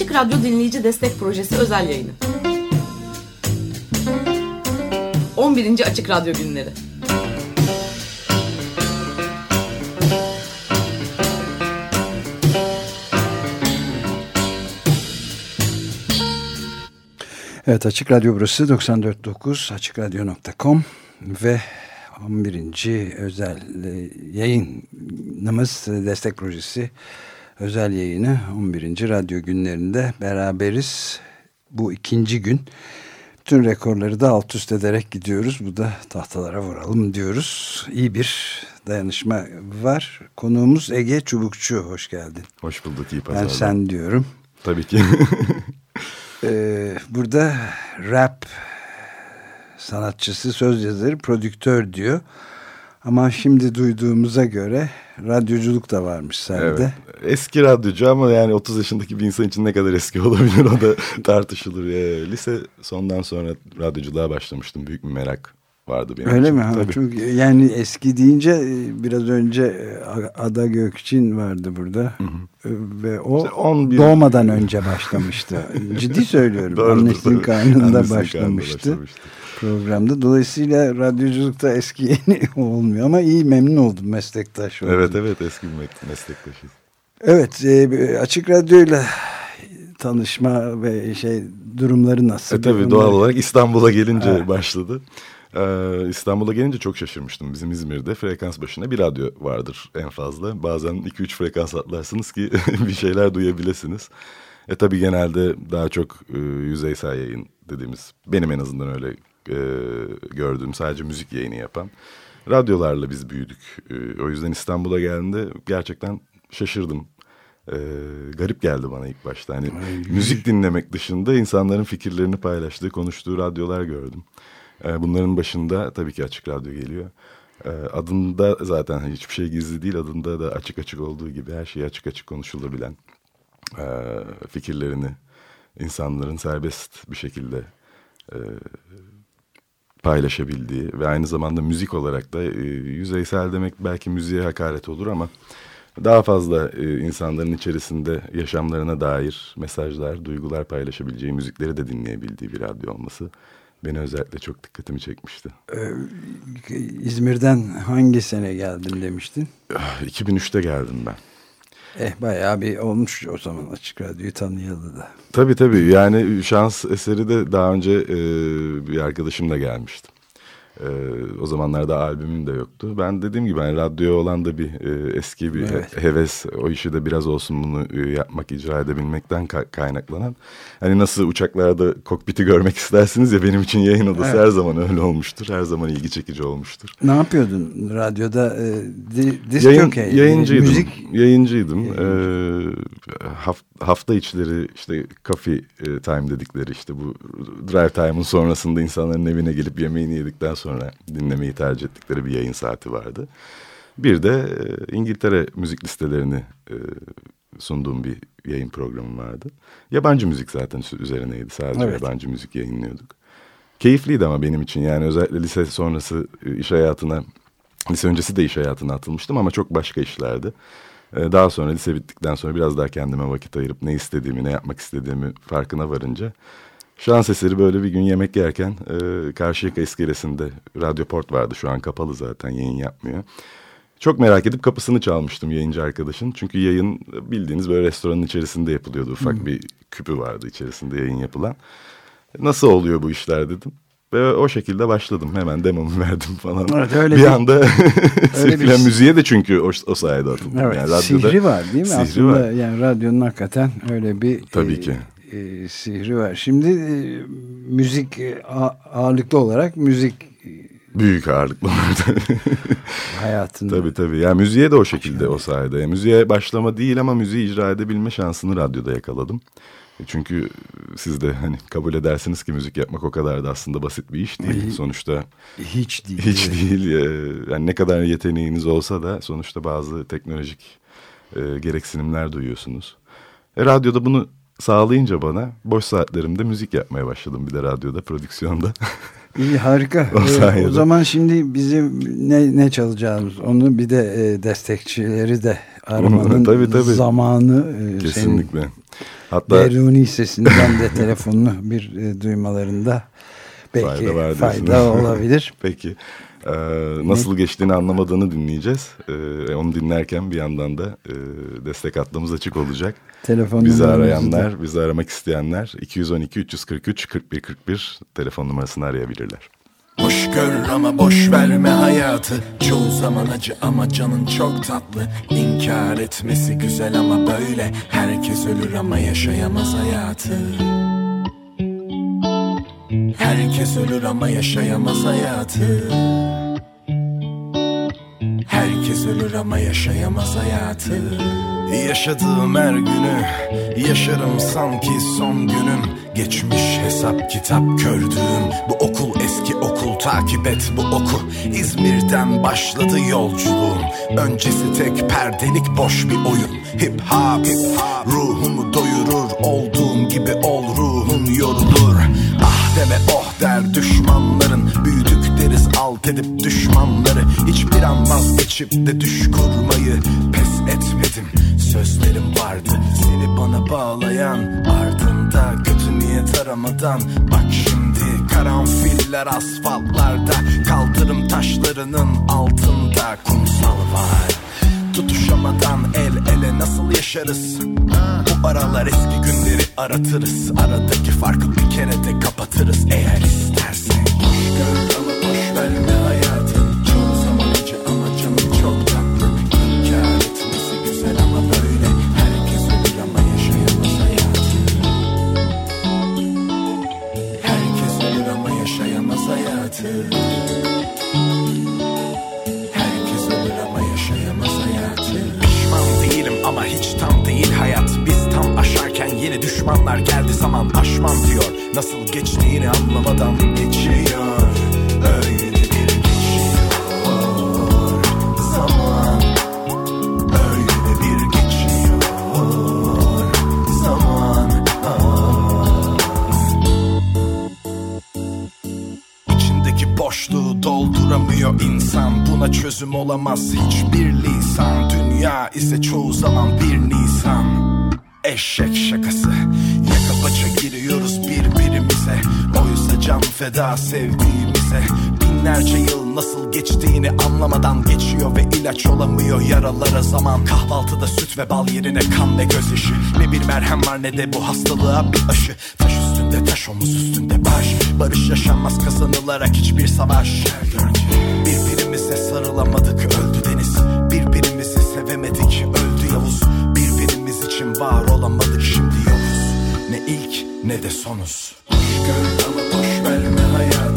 Açık Radyo Dinleyici Destek Projesi özel yayını. 11. Açık Radyo Günleri. Evet Açık Radyo burası 94.9 AçıkRadyo.com ve 11. özel e, yayınımız e, destek projesi özel yayını 11. radyo günlerinde beraberiz. Bu ikinci gün bütün rekorları da alt üst ederek gidiyoruz. Bu da tahtalara vuralım diyoruz. İyi bir dayanışma var. Konuğumuz Ege Çubukçu. Hoş geldin. Hoş bulduk. iyi pazarlar. Ben sen diyorum. Tabii ki. ee, burada rap sanatçısı, söz yazarı, prodüktör diyor. Ama şimdi duyduğumuza göre radyoculuk da varmış sende. Evet. Eski radyocu ama yani 30 yaşındaki bir insan için ne kadar eski olabilir o da tartışılır. Ya. Lise sondan sonra radyoculuğa başlamıştım. Büyük bir merak vardı benim Öyle için. mi? Ha, çok, yani eski deyince e, biraz önce e, Ada Gökçin vardı burada. Hı hı. E, ve o işte 11... doğmadan önce başlamıştı. Ciddi söylüyorum. Doğrudur, Annesinin karnında Annesinin başlamıştı. başlamıştı programda. Dolayısıyla radyoculukta eski yeni olmuyor ama iyi memnun oldum meslektaş oldum. Evet evet eski meslektaşız. Evet e, açık radyoyla tanışma ve şey durumları nasıl? E tabii doğal olarak İstanbul'a gelince evet. başladı. Ee, İstanbul'a gelince çok şaşırmıştım. Bizim İzmir'de frekans başına bir radyo vardır en fazla. Bazen 2-3 frekans atlarsınız ki bir şeyler duyabilirsiniz. E tabii genelde daha çok e, yüzeysel yayın dediğimiz benim en azından öyle e, gördüğüm sadece müzik yayını yapan radyolarla biz büyüdük. E, o yüzden İstanbul'a geldiğinde gerçekten şaşırdım. E, garip geldi bana ilk başta. Hani Ay, müzik dinlemek dışında insanların fikirlerini paylaştığı, konuştuğu radyolar gördüm. E, bunların başında tabii ki Açık Radyo geliyor. E, adında zaten hiçbir şey gizli değil. Adında da açık açık olduğu gibi her şey açık açık konuşulabilen e, fikirlerini insanların serbest bir şekilde e, paylaşabildiği ve aynı zamanda müzik olarak da e, yüzeysel demek belki müziğe hakaret olur ama daha fazla e, insanların içerisinde yaşamlarına dair mesajlar, duygular paylaşabileceği müzikleri de dinleyebildiği bir radyo olması beni özellikle çok dikkatimi çekmişti. Ee, İzmir'den hangi sene geldin demiştin? 2003'te ah, geldim ben. Eh bayağı bir olmuş o zaman Açık Radyo'yu tanıyalı da. Tabii tabii yani şans eseri de daha önce e, bir arkadaşımla gelmiştim. Ee, o zamanlarda albümüm de yoktu. Ben dediğim gibi yani radyo olan da bir e, eski bir evet. heves. O işi de biraz olsun bunu e, yapmak, icra edebilmekten ka kaynaklanan. Hani nasıl uçaklarda kokpiti görmek istersiniz ya benim için yayın odası evet. her zaman öyle olmuftur. Her zaman ilgi çekici olmuştur. Ne yapıyordun radyoda? E, di, Yayın, okay. Yayıncıydım. Müzik... Yayıncıydım. Ee, haft, hafta içleri işte coffee e, time dedikleri işte bu drive time'ın sonrasında insanların evine gelip yemeğini yedikten sonra sonra dinlemeyi tercih ettikleri bir yayın saati vardı. Bir de e, İngiltere müzik listelerini e, sunduğum bir yayın programı vardı. Yabancı müzik zaten üzerineydi. Sadece evet. yabancı müzik yayınlıyorduk. Keyifliydi ama benim için yani özellikle lise sonrası e, iş hayatına, lise öncesi de iş hayatına atılmıştım ama çok başka işlerdi. E, daha sonra lise bittikten sonra biraz daha kendime vakit ayırıp ne istediğimi, ne yapmak istediğimi farkına varınca Şans eseri böyle bir gün yemek yerken e, Karşıyaka iskelesinde Radyo Port vardı şu an kapalı zaten yayın yapmıyor. Çok merak edip kapısını çalmıştım yayıncı arkadaşın. Çünkü yayın bildiğiniz böyle restoranın içerisinde yapılıyordu. Ufak hmm. bir küpü vardı içerisinde yayın yapılan. Nasıl oluyor bu işler dedim. Ve o şekilde başladım. Hemen demomu verdim falan. Evet, öyle bir, bir anda sevilen bir... müziğe de çünkü o, o sayede atıldım. Evet, yani radyoda, sihri var değil mi? Sihri Aslında var. yani radyonun hakikaten öyle bir Tabii e, ki e, sihri var. Şimdi e, müzik e, ağırlıklı olarak müzik e, Büyük ağırlıklı hayatında. Tabii tabii. Yani müziğe de o şekilde o sayede. Yani müziğe başlama değil ama müziği icra edebilme şansını radyoda yakaladım. E, çünkü siz de hani kabul edersiniz ki müzik yapmak o kadar da aslında basit bir iş değil. Sonuçta hiç değil. Hiç değil. Yani ne kadar yeteneğiniz olsa da sonuçta bazı teknolojik e, gereksinimler duyuyorsunuz. E, radyoda bunu sağlayınca bana boş saatlerimde müzik yapmaya başladım bir de radyoda, prodüksiyonda. İyi harika. o, ee, o zaman şimdi bizim ne, ne çalacağımız onu bir de e, destekçileri de aramanın tabii, tabii. zamanı. E, Kesinlikle. Senin Hatta Beruni sesinden de telefonunu bir e, duymalarında belki fayda, fayda olabilir. Peki. Ee, nasıl geçtiğini anlamadığını dinleyeceğiz. Ee, onu dinlerken bir yandan da e, destek hattımız açık olacak. Telefon bizi arayanlar, da. bizi aramak isteyenler 212 343 41 41 telefon numarasını arayabilirler. Hoş gör ama boş verme hayatı Çoğu zaman acı ama canın çok tatlı İnkar etmesi güzel ama böyle Herkes ölür ama yaşayamaz hayatı Herkes ölür ama yaşayamaz hayatı. Herkes ölür ama yaşayamaz hayatı. Yaşadığım her günü Yaşarım sanki son günüm. Geçmiş hesap kitap kördüğüm. Bu okul eski okul takip et bu oku. İzmir'den başladı yolculuğum. Öncesi tek perdelik boş bir oyun. Hip hop, hip hop. Ruhumu doyurur Olduğum der düşmanların Büyüdük deriz alt edip düşmanları. Hiçbir an vazgeçip de düş kurmayı Pes etmedim. Sözlerim vardı Seni bana bağlayan. Ardında Kötü niyet aramadan. Bak şimdi karanfiller asfaltlarda. Kaldırım taşlarının altında Kumsal var Tutuşamadan el ele nasıl yaşarız? Bu aralar eski günleri aratırız. Aradaki farkı bir kere de kapatırız. Eğer istersen. Boş gör ama boş verme hayatın düşmanlar geldi zaman aşmam diyor. Nasıl geçtiğini anlamadan geçiyor. Öyle bir geçiyor zaman Öyle bir geçiyor zaman. İçindeki boşluğu dolduramıyor insan. Buna çözüm olamaz hiçbir lisan. Dünya ise çoğu zaman Eşek şakası. Yaka paça giriyoruz birbirimize. Oysa can feda sevdiğimize. Binlerce yıl nasıl geçtiğini anlamadan geçiyor Ve ilaç olamıyor yaralara zaman. Kahvaltıda süt ve bal yerine kan ve gözyaşı Ne bir merhem var ne de bu hastalığa bir aşı. Taş üstünde taş omuz üstünde baş. Barış yaşanmaz kazanılarak hiçbir savaş. Birbirimize sarılamadık öldü deniz. Birbirimizi ne de sonuz. Ama boş verme hayatın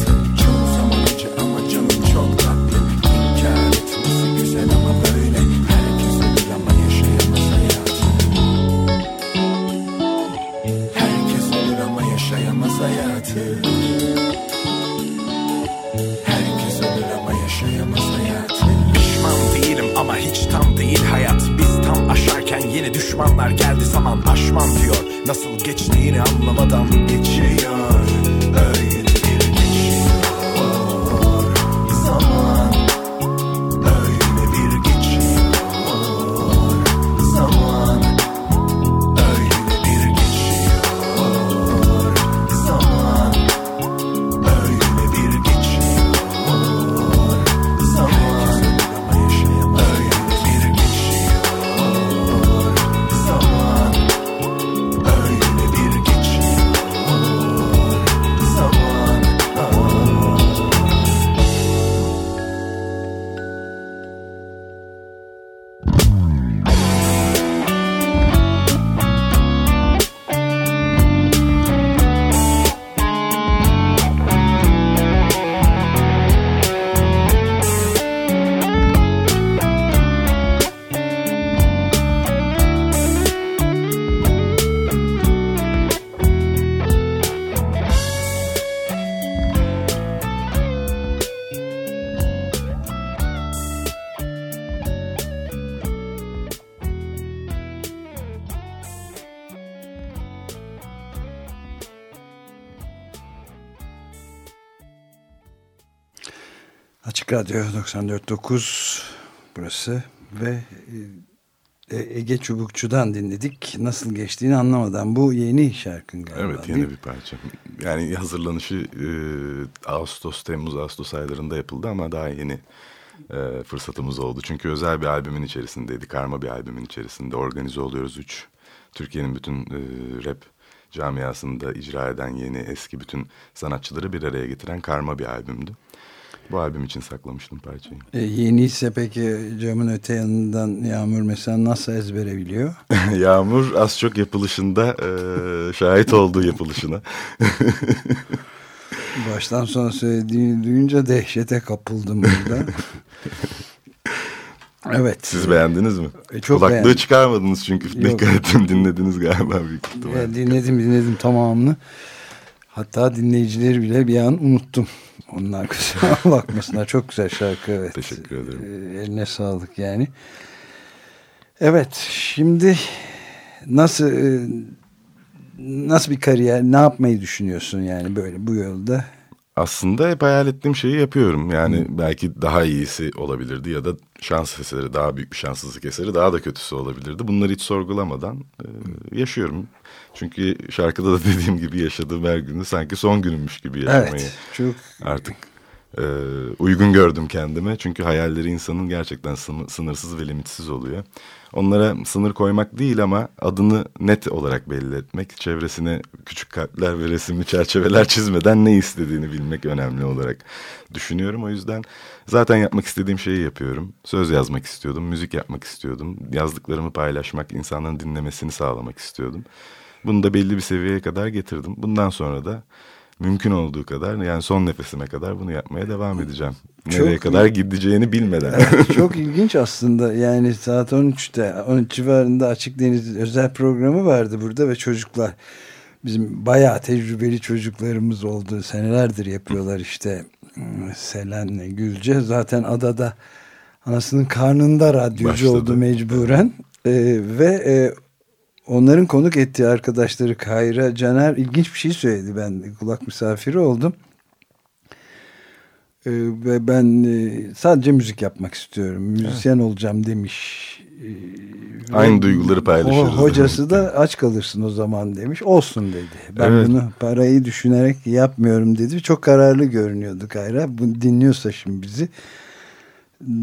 Açık Radyo 94.9 burası ve e, e, Ege Çubukçu'dan dinledik. Nasıl geçtiğini anlamadan. Bu yeni şarkın galiba. Evet yeni bir parça. Yani hazırlanışı e, Ağustos, Temmuz, Ağustos aylarında yapıldı ama daha yeni e, fırsatımız oldu. Çünkü özel bir albümün içerisindeydi. Karma bir albümün içerisinde. Organize oluyoruz üç. Türkiye'nin bütün e, rap camiasında icra eden yeni eski bütün sanatçıları bir araya getiren karma bir albümdü. Bu albüm için saklamıştım parçayı. E, yeni ise peki camın öte yanından Yağmur mesela nasıl ezbere biliyor? Yağmur az çok yapılışında e, şahit olduğu yapılışına. Baştan sona söylediğini duyunca dehşete kapıldım burada. evet. Siz beğendiniz mi? E, çok Kulaklığı beğendim. çıkarmadınız çünkü dikkat ettim dinlediniz galiba büyük ihtimalle. Dinledim dinledim tamamını. Hatta dinleyicileri bile bir an unuttum. Onlar kusura bakmasınlar. Çok güzel şarkı evet. Teşekkür ederim. Ee, eline sağlık yani. Evet şimdi nasıl e, nasıl bir kariyer ne yapmayı düşünüyorsun yani böyle bu yolda? Aslında hep hayal ettiğim şeyi yapıyorum. Yani Hı. belki daha iyisi olabilirdi ya da şans eseri daha büyük bir şanssızlık eseri daha da kötüsü olabilirdi. Bunları hiç sorgulamadan e, yaşıyorum. Çünkü şarkıda da dediğim gibi yaşadığım her günü sanki son günümmüş gibi yaşamayı evet, çok... artık e, uygun gördüm kendime. Çünkü hayalleri insanın gerçekten sınırsız ve limitsiz oluyor. Onlara sınır koymak değil ama adını net olarak belli etmek, çevresine küçük kalpler ve resimli çerçeveler çizmeden ne istediğini bilmek önemli olarak düşünüyorum. O yüzden zaten yapmak istediğim şeyi yapıyorum. Söz yazmak istiyordum, müzik yapmak istiyordum. Yazdıklarımı paylaşmak, insanların dinlemesini sağlamak istiyordum. Bunu da belli bir seviyeye kadar getirdim. Bundan sonra da mümkün olduğu kadar yani son nefesime kadar bunu yapmaya devam edeceğim. Nereye çok kadar gideceğini bilmeden. çok ilginç aslında yani saat 13'te 13 civarında Açık Deniz özel programı vardı burada ve çocuklar bizim bayağı tecrübeli çocuklarımız oldu senelerdir yapıyorlar işte Selen'le Gülce zaten adada anasının karnında radyocu Başladı. oldu mecburen ee, ve e, onların konuk ettiği arkadaşları Kayra Caner ilginç bir şey söyledi. Ben kulak misafiri oldum. Ee, ve ben e, sadece müzik yapmak istiyorum. Müzisyen evet. olacağım demiş. Ee, Aynı duyguları paylaşıyoruz. hocası da aç kalırsın o zaman demiş. Olsun dedi. Ben evet. bunu parayı düşünerek yapmıyorum dedi. Çok kararlı görünüyordu Kayra. Bu dinliyorsa şimdi bizi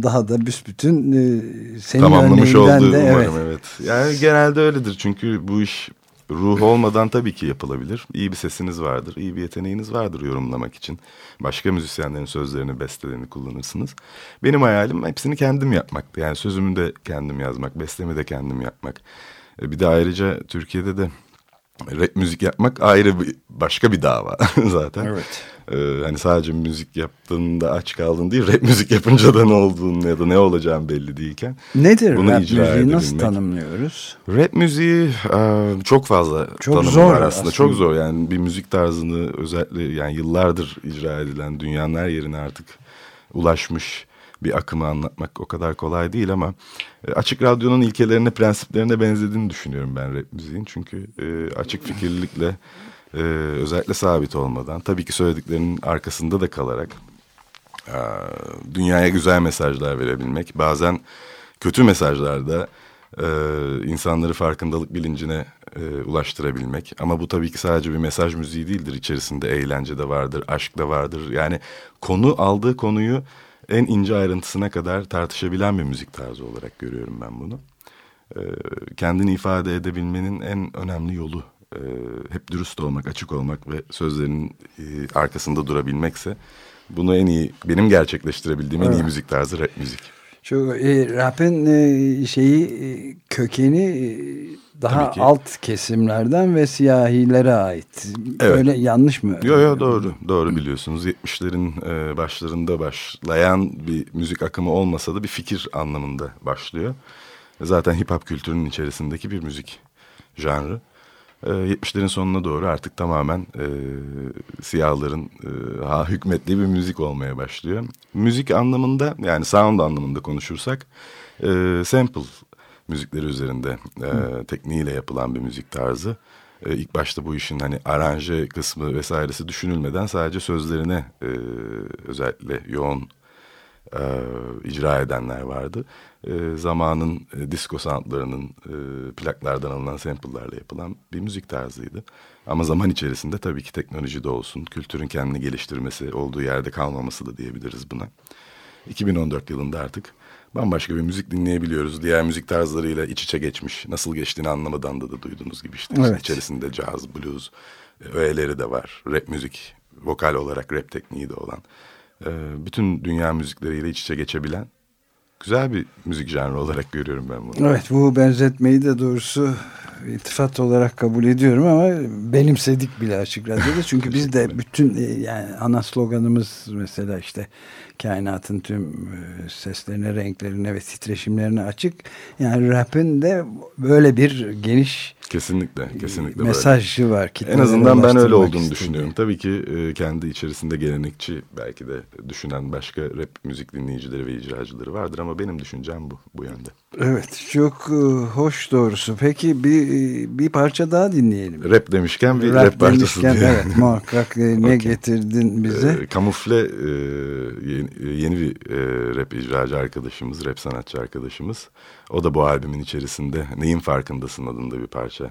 daha da büsbütün e, senin tamamlamış oldu de, umarım evet. evet. Yani genelde öyledir çünkü bu iş ruh olmadan tabii ki yapılabilir. İyi bir sesiniz vardır, iyi bir yeteneğiniz vardır yorumlamak için. Başka müzisyenlerin sözlerini, bestelerini kullanırsınız. Benim hayalim hepsini kendim yapmaktı. Yani sözümü de kendim yazmak, bestemi de kendim yapmak. E, bir de ayrıca Türkiye'de de rap müzik yapmak ayrı bir başka bir dava zaten. Evet. Ee, hani sadece müzik yaptığında aç kaldın değil, rap müzik yapınca da ne olduğunu ya da ne olacağın belli değilken. Nedir bunu rap müziği nasıl tanımlıyoruz? Rap müziği e, çok fazla çok tanımı zor aslında. aslında. Çok zor yani bir müzik tarzını özellikle yani yıllardır icra edilen dünyanın her yerine artık ulaşmış bir akımı anlatmak o kadar kolay değil ama e, açık radyonun ilkelerine, prensiplerine benzediğini düşünüyorum ben rap müziğin. Çünkü e, açık fikirlilikle e, özellikle sabit olmadan tabii ki söylediklerinin arkasında da kalarak e, dünyaya güzel mesajlar verebilmek. Bazen kötü mesajlarda e, insanları farkındalık bilincine e, ulaştırabilmek. Ama bu tabii ki sadece bir mesaj müziği değildir. İçerisinde eğlence de vardır, aşk da vardır. Yani konu aldığı konuyu en ince ayrıntısına kadar tartışabilen bir müzik tarzı olarak görüyorum ben bunu. Ee, kendini ifade edebilmenin en önemli yolu e, hep dürüst olmak, açık olmak ve sözlerinin e, arkasında durabilmekse bunu en iyi benim gerçekleştirebildiğim evet. en iyi müzik tarzı rap müzik. Şu e, rap'in e, şeyi e, kökeni e, daha alt kesimlerden ve siyahilere ait. Evet. Öyle yanlış mı? Yok yok doğru. Doğru biliyorsunuz. 70'lerin e, başlarında başlayan bir müzik akımı olmasa da bir fikir anlamında başlıyor. Zaten hip hop kültürünün içerisindeki bir müzik janrı. E, 70'lerin sonuna doğru artık tamamen e, siyahların e, ha, hükmettiği bir müzik olmaya başlıyor. Müzik anlamında yani sound anlamında konuşursak e, sample müzikleri üzerinde e, tekniğiyle yapılan bir müzik tarzı. E, ilk başta bu işin hani aranje kısmı vesairesi düşünülmeden sadece sözlerine e, özellikle yoğun e, icra edenler vardı. E, zamanın e, disco soundlarının e, plaklardan alınan sample'larla yapılan bir müzik tarzıydı. Ama zaman içerisinde tabii ki teknoloji de olsun, kültürün kendini geliştirmesi, olduğu yerde kalmaması da diyebiliriz buna. 2014 yılında artık bambaşka bir müzik dinleyebiliyoruz. Diğer müzik tarzlarıyla iç içe geçmiş. Nasıl geçtiğini anlamadan da, da duyduğunuz gibi işte. Evet. içerisinde caz, blues e, öğeleri de var. Rap müzik, vokal olarak rap tekniği de olan. E, bütün dünya müzikleriyle iç içe geçebilen güzel bir müzik janrı olarak görüyorum ben bunu. Evet bu benzetmeyi de doğrusu iltifat olarak kabul ediyorum ama benimsedik bile açık radyoda. Çünkü biz de bütün e, yani ana sloganımız mesela işte kainatın tüm e, seslerine, renklerine ve titreşimlerine açık. Yani rap'in de böyle bir geniş kesinlikle kesinlikle mesajı böyle. var. En azından ben öyle olduğunu istediğim. düşünüyorum. Tabii ki e, kendi içerisinde gelenekçi belki de düşünen başka rap müzik dinleyicileri ve icracıları vardır ama benim düşüncem bu bu yönde. Evet çok e, hoş doğrusu. Peki bir bir parça daha dinleyelim. Rap demişken bir rap, rap parçası. Demişken, evet muhakkak ne okay. getirdin bize? E, kamufle e, yeni, yeni bir e, rap icracı arkadaşımız, rap sanatçı arkadaşımız. O da bu albümün içerisinde Neyin Farkındasın adında bir parça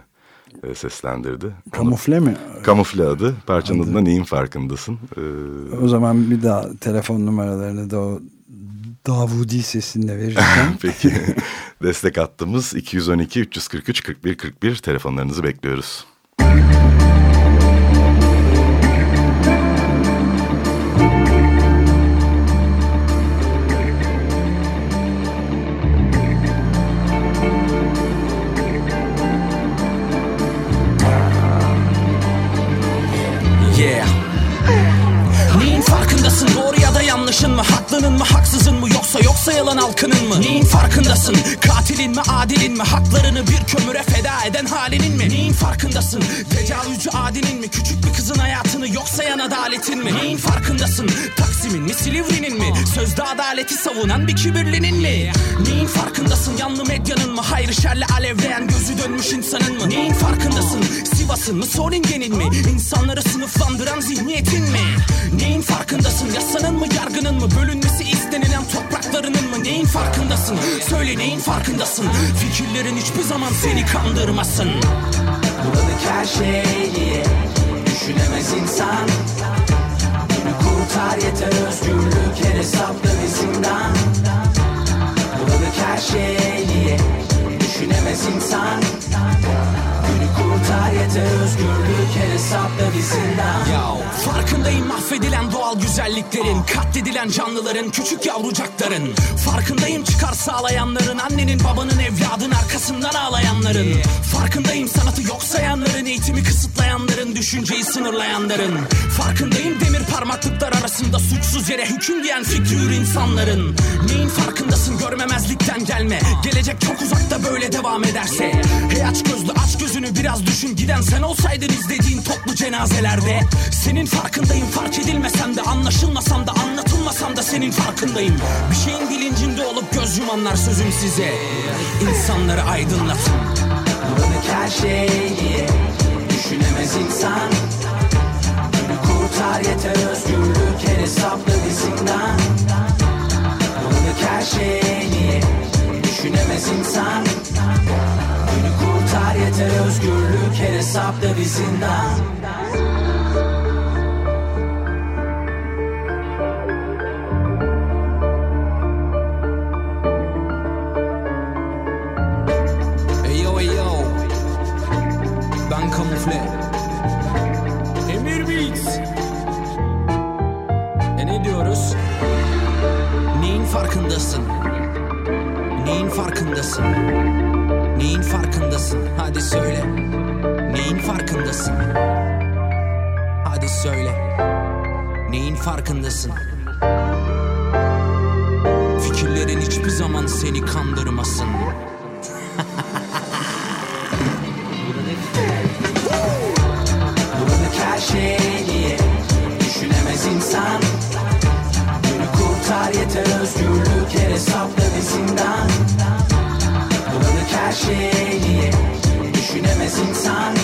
e, seslendirdi. Kamufle Onu, mi? Kamufle adı. Parçanın adı. adına Neyin Farkındasın. Ee, o zaman bir daha telefon numaralarını da o Davudi sesinde vereceğim. Peki. Destek attığımız 212 343 41 41 telefonlarınızı bekliyoruz. Yanlışın mı? Haklının mı? Haksızın mı yoksa yok sayılan halkının mı? Neyin farkındasın? Katilin mi adilin mi? Haklarını bir kömüre feda eden halinin mi? Neyin farkındasın? Tecavüzcü adinin mi? Küçük bir kızın hayatını yok sayan adaletin mi? Neyin farkındasın? Taksim'in mi Silivri'nin mi? Sözde adaleti savunan bir kibirlinin mi? Neyin farkındasın? Yanlı medyanın mı? Hayrı şerle alevleyen gözü dönmüş insanın mı? Neyin farkındasın? Sivas'ın mı? Soningen'in mi? İnsanları sınıflandıran zihniyetin mi? Neyin farkındasın? Yasanın mı? Yargının mı? Bölünmesi istenilen topraklarının mı Neyin farkındasın? Söyle neyin farkındasın? Fikirlerin hiçbir zaman seni kandırmasın. Buradaki her şeyi Düşünemez insan. Günü kurtar yeter özgürlük Her hesapta bir Buradaki her şeyi Düşünemez insan kurtar yeter özgürlük her hesapta Yo, Farkındayım mahvedilen doğal güzelliklerin Katledilen canlıların küçük yavrucakların. Farkındayım çıkar sağlayanların Annenin babanın evladın arkasından ağlayanların. Farkındayım sanatı yok sayanların Eğitimi kısıtlayanların Düşünceyi sınırlayanların. Farkındayım demir parmaklıklar arasında Suçsuz yere hüküm diyen fikri insanların. Neyin farkındasın görmemezlikten gelme. Gelecek çok uzakta böyle devam ederse. Hey aç gözlü aç gözünü biraz düşün Giden sen olsaydın izlediğin toplu cenazelerde. Senin farkındayım fark edilmesem de Anlaşılmasam da anlatılmasam da senin farkındayım. Bir şeyin bilincinde olup göz yumanlar sözüm size. İnsanları aydınlatın. Buradaki her şeyi düşünemez insan. Günü kurtar yeter özgürlük her hesaplı bir zindan Buradaki her şeyi düşünemez insan. Kurtar yeter özgürlük her hesapta bir zindan Eyo eyo Ben kamufle Emir Beats E ne diyoruz? Neyin farkındasın? Neyin farkındasın? Farkındasın? Hadi söyle. Neyin farkındasın? Hadi söyle. Neyin farkındasın? Fikirlerin hiçbir zaman seni kandırmasın. şeyi Düşünemez insan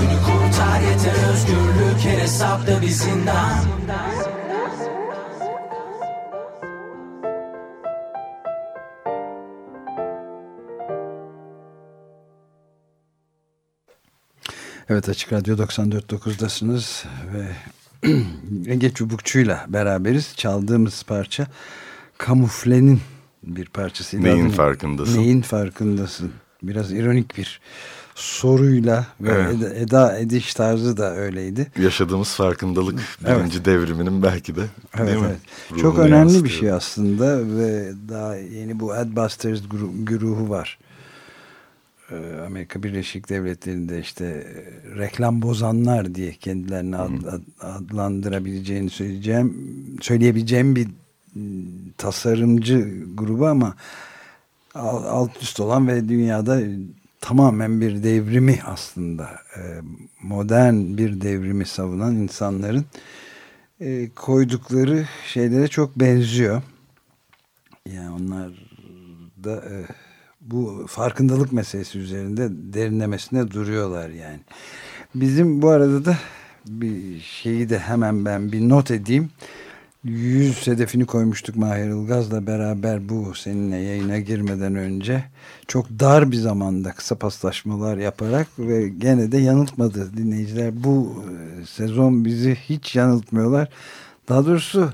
Günü kurtar yeter özgürlük Her hesapta bir zindan Evet Açık Radyo 94.9'dasınız ve Ege Çubukçu'yla beraberiz. Çaldığımız parça Kamufle'nin bir parçası. Neyin farkındasın? Neyin farkındasın? Biraz ironik bir soruyla ve evet. eda, eda ediş tarzı da öyleydi. Yaşadığımız farkındalık birinci evet. devriminin belki de evet, değil mi? Evet. Çok önemli yansıtıyor. bir şey aslında ve daha yeni bu Adbusters güruhu var. Ee, Amerika Birleşik Devletleri'nde işte e, reklam bozanlar diye kendilerini ad, ad, adlandırabileceğini söyleyeceğim söyleyebileceğim bir tasarımcı grubu ama alt üst olan ve dünyada tamamen bir devrimi aslında e, modern bir devrimi savunan insanların e, koydukları şeylere çok benziyor. Yani onlar da bu farkındalık meselesi üzerinde derinlemesine duruyorlar yani. Bizim bu arada da bir şeyi de hemen ben bir not edeyim. 100 hedefini koymuştuk Mahir Ilgaz'la beraber bu seninle yayına girmeden önce. Çok dar bir zamanda kısa paslaşmalar yaparak ve gene de yanıltmadı dinleyiciler. Bu e, sezon bizi hiç yanıltmıyorlar. Daha doğrusu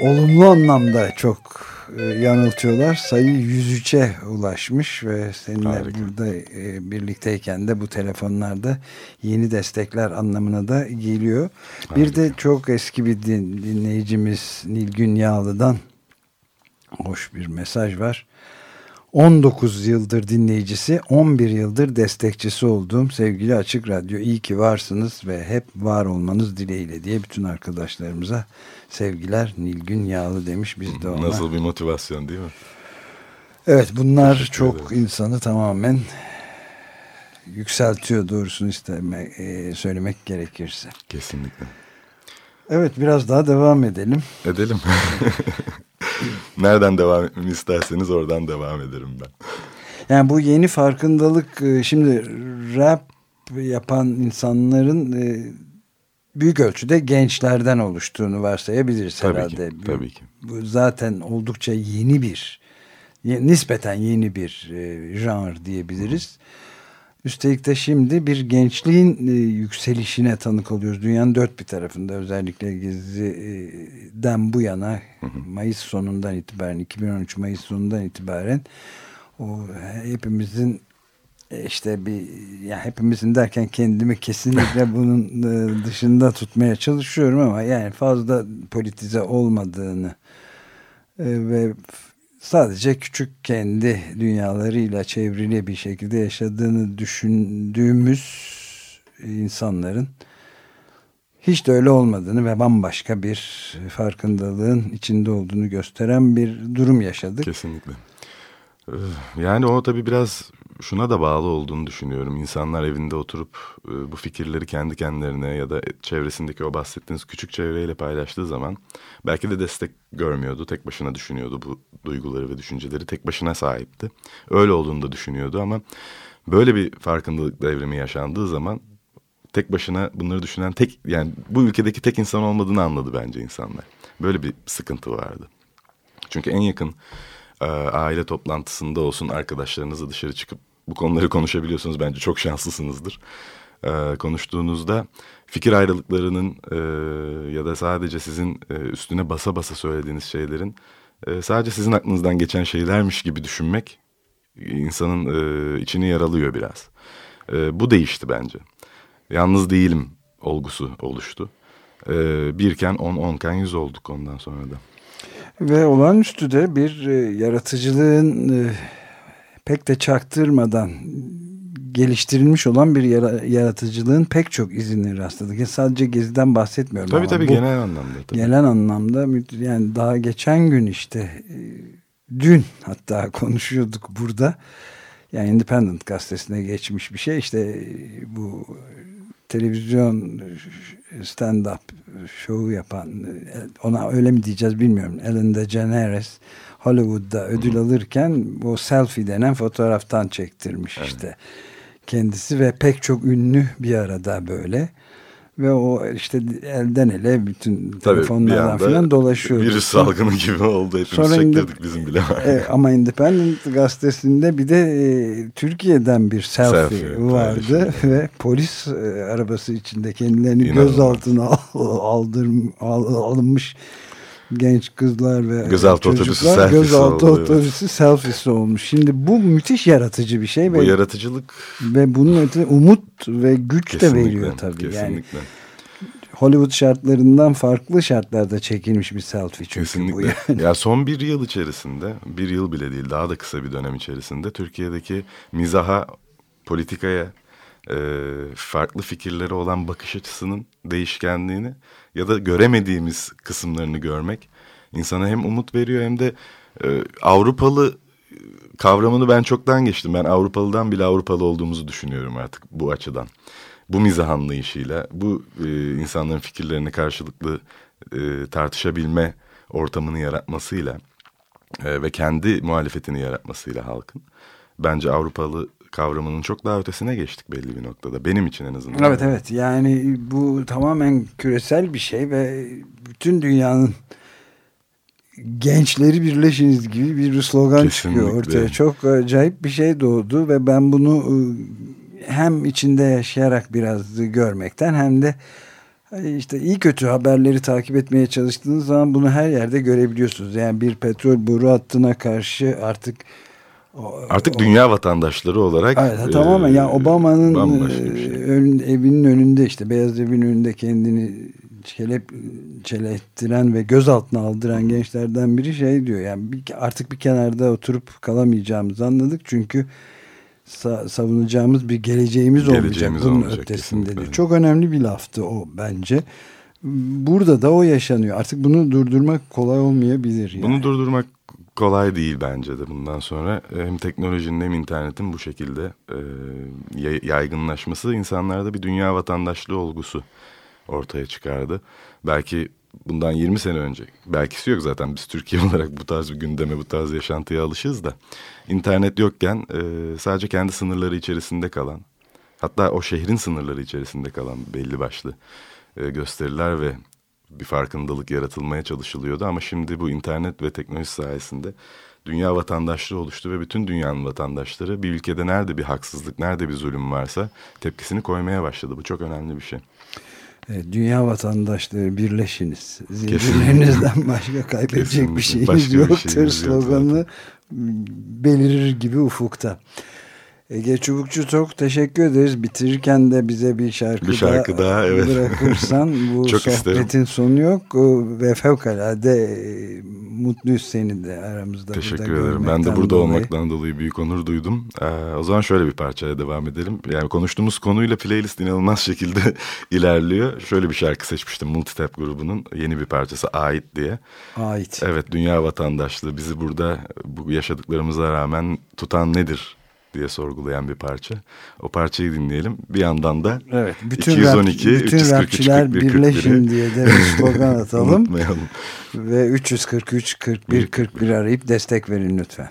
olumlu anlamda çok yanıltıyorlar. Sayı 103'e ulaşmış ve seninle Harika. burada e, birlikteyken de bu telefonlarda yeni destekler anlamına da geliyor. Harika. Bir de çok eski bir din, dinleyicimiz Nilgün Yağlı'dan hoş bir mesaj var. 19 yıldır dinleyicisi, 11 yıldır destekçisi olduğum sevgili Açık Radyo. İyi ki varsınız ve hep var olmanız dileğiyle diye bütün arkadaşlarımıza sevgiler. Nilgün Yağlı demiş biz de ona. Nasıl bir motivasyon değil mi? Evet bunlar çok ederim. insanı tamamen yükseltiyor doğrusunu isteme, e, söylemek gerekirse. Kesinlikle. Evet biraz daha devam edelim. Edelim. Nereden devam etmemi isterseniz oradan devam ederim ben. Yani bu yeni farkındalık e, şimdi rap yapan insanların e, büyük ölçüde gençlerden oluştuğunu varsayabiliriz tabii herhalde. Ki, tabii ki. Bu zaten oldukça yeni bir nispeten yeni bir e, janr diyebiliriz. Hı. Üstelik de şimdi bir gençliğin e, yükselişine tanık oluyoruz. Dünyanın dört bir tarafında özellikle Gezi'den bu yana Mayıs sonundan itibaren 2013 Mayıs sonundan itibaren o hepimizin e, işte bir ya hepimizin derken kendimi kesinlikle bunun e, dışında tutmaya çalışıyorum ama yani fazla politize olmadığını e, ve sadece küçük kendi dünyalarıyla çevrili bir şekilde yaşadığını düşündüğümüz insanların hiç de öyle olmadığını ve bambaşka bir farkındalığın içinde olduğunu gösteren bir durum yaşadık. Kesinlikle. Yani o tabii biraz şuna da bağlı olduğunu düşünüyorum. İnsanlar evinde oturup e, bu fikirleri kendi kendilerine ya da çevresindeki o bahsettiğiniz küçük çevreyle paylaştığı zaman belki de destek görmüyordu. Tek başına düşünüyordu bu duyguları ve düşünceleri tek başına sahipti. Öyle olduğunu da düşünüyordu ama böyle bir farkındalık devrimi yaşandığı zaman tek başına bunları düşünen tek yani bu ülkedeki tek insan olmadığını anladı bence insanlar. Böyle bir sıkıntı vardı. Çünkü en yakın e, aile toplantısında olsun arkadaşlarınızla dışarı çıkıp bu konuları konuşabiliyorsunuz. Bence çok şanslısınızdır. E, konuştuğunuzda fikir ayrılıklarının e, ya da sadece sizin e, üstüne basa basa söylediğiniz şeylerin e, sadece sizin aklınızdan geçen şeylermiş gibi düşünmek insanın e, içini yaralıyor biraz. E, bu değişti bence. Yalnız değilim olgusu oluştu. E, birken on, onken yüz olduk ondan sonra da. Ve olağanüstü de bir e, yaratıcılığın e, pek de çaktırmadan geliştirilmiş olan bir yaratıcılığın pek çok izini rastladık. Yani sadece Gezi'den bahsetmiyorum. Tabii tabii genel anlamda. Tabii. Genel anlamda yani daha geçen gün işte e, dün hatta konuşuyorduk burada. Yani Independent gazetesine geçmiş bir şey işte e, bu televizyon stand-up şovu yapan ona öyle mi diyeceğiz bilmiyorum. Ellen DeGeneres Hollywood'da ödül Hı. alırken o selfie denen fotoğraftan çektirmiş evet. işte kendisi ve pek çok ünlü bir arada böyle ve o işte elden ele bütün telefonlardan falan dolaşıyor. Virüs salgını gibi oldu. Hepimiz Sonra çektirdik bizim bile. E, ama Independent gazetesinde bir de e, Türkiye'den bir selfie, selfie vardı ve polis e, arabası içinde kendilerini İnanılmaz. gözaltına aldır, al, alınmış genç kızlar ve gözaltı çocuklar gözaltı oldu, otobüsü selfiesi olmuş. Şimdi bu müthiş yaratıcı bir şey. Bu ve, yaratıcılık. Ve bunun öte umut ve güç kesinlikle, de veriyor tabii. Kesinlikle. Yani Hollywood şartlarından farklı şartlarda çekilmiş bir selfie çünkü Kesinlikle. bu yani. Ya son bir yıl içerisinde, bir yıl bile değil daha da kısa bir dönem içerisinde Türkiye'deki mizaha, politikaya, e, farklı fikirleri olan bakış açısının değişkenliğini ya da göremediğimiz kısımlarını görmek insana hem umut veriyor hem de e, Avrupalı kavramını ben çoktan geçtim. Ben Avrupalıdan bile Avrupalı olduğumuzu düşünüyorum artık bu açıdan. Bu mizah anlayışıyla, bu e, insanların fikirlerini karşılıklı e, tartışabilme ortamını yaratmasıyla e, ve kendi muhalefetini yaratmasıyla halkın bence Avrupalı kavramının çok daha ötesine geçtik belli bir noktada. Benim için en azından. Evet evet yani bu tamamen küresel bir şey ve bütün dünyanın gençleri birleşiniz gibi bir slogan Kesinlikle. çıkıyor ortaya. Çok acayip bir şey doğdu ve ben bunu ıı, hem içinde yaşayarak biraz görmekten hem de işte iyi kötü haberleri takip etmeye çalıştığınız zaman bunu her yerde görebiliyorsunuz. Yani bir petrol boru hattına karşı artık Artık dünya vatandaşları olarak evet, tamamen yani Obama'nın şey. ön, evinin önünde işte Beyaz Evin önünde kendini çelep çelettiren ve gözaltına aldıran gençlerden biri şey diyor yani bir, artık bir kenarda oturup kalamayacağımızı anladık çünkü sa savunacağımız bir geleceğimiz, geleceğimiz olmayacak bunun olmayacak, ötesinde diyor. Çok önemli bir laftı o bence. Burada da o yaşanıyor. Artık bunu durdurmak kolay olmayabilir. Yani. Bunu durdurmak kolay değil bence de bundan sonra. Hem teknolojinin hem internetin bu şekilde e, yaygınlaşması insanlarda bir dünya vatandaşlığı olgusu ortaya çıkardı. Belki bundan 20 sene önce, belkisi yok zaten biz Türkiye olarak bu tarz bir gündeme, bu tarz yaşantıya alışız da. internet yokken e, sadece kendi sınırları içerisinde kalan, hatta o şehrin sınırları içerisinde kalan belli başlı e, gösteriler ve bir farkındalık yaratılmaya çalışılıyordu ama şimdi bu internet ve teknoloji sayesinde dünya vatandaşlığı oluştu ve bütün dünyanın vatandaşları bir ülkede nerede bir haksızlık, nerede bir zulüm varsa tepkisini koymaya başladı. Bu çok önemli bir şey. Dünya vatandaşları birleşiniz. Zincirlerinizden başka kaybedecek Kesinlikle. bir şeyiniz başka yoktur bir şeyiniz sloganı yok belirir gibi ufukta. Ege Çubukçu çok teşekkür ederiz. Bitirirken de bize bir şarkı, bir şarkı daha, daha evet. bırakırsan bu çok sohbetin isterim. sonu yok ve fevkalade e, mutluyuz seni de aramızda. Teşekkür ederim. Ben de burada dolayı. olmaktan dolayı büyük onur duydum. Ee, o zaman şöyle bir parçaya devam edelim. Yani konuştuğumuz konuyla playlist inanılmaz şekilde ilerliyor. Şöyle bir şarkı seçmiştim Multitap grubunun yeni bir parçası Ait diye. Ait. Evet dünya vatandaşlığı bizi burada bu yaşadıklarımıza rağmen tutan nedir diye sorgulayan bir parça. O parçayı dinleyelim. Bir yandan da evet, bütün 212 rap, bütün 343 41 birleşin diye de bir slogan atalım. Unutmayalım. Ve 343 41 41 arayıp destek verin lütfen.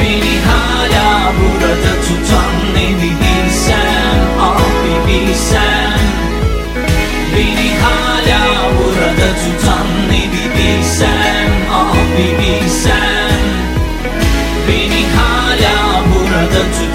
Beni hala burada tutan neydi bilsen Ah bir bilsen. Beni hala burada tutan neydi bilsen Ah bir bilsen. Beni hala burada tutan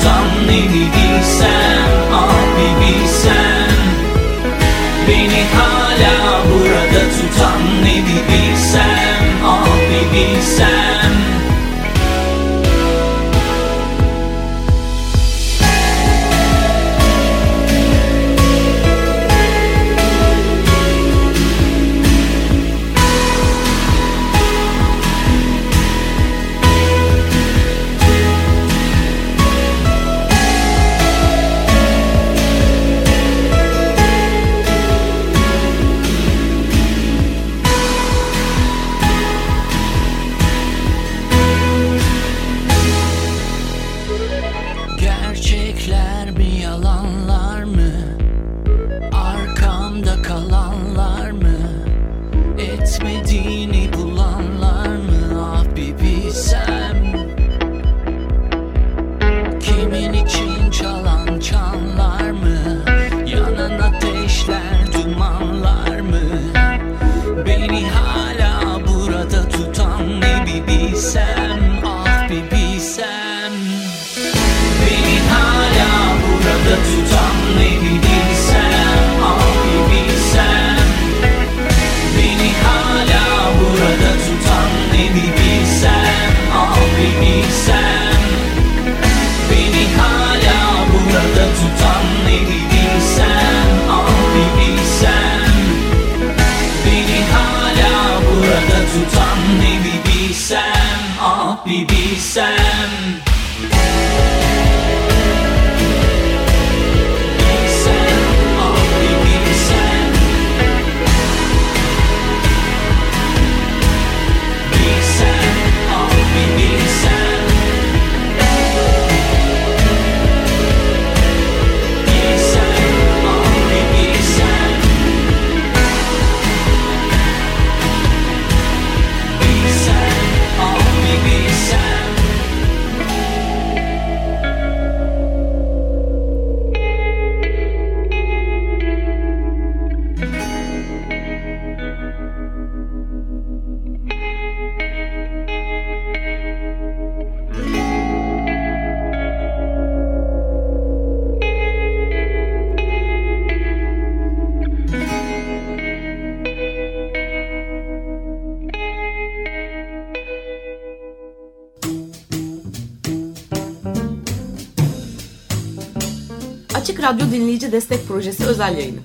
Dinleyici Destek Projesi özel yayını.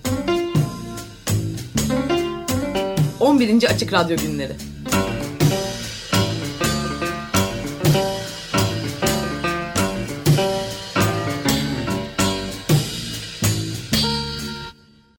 11. Açık Radyo Günleri.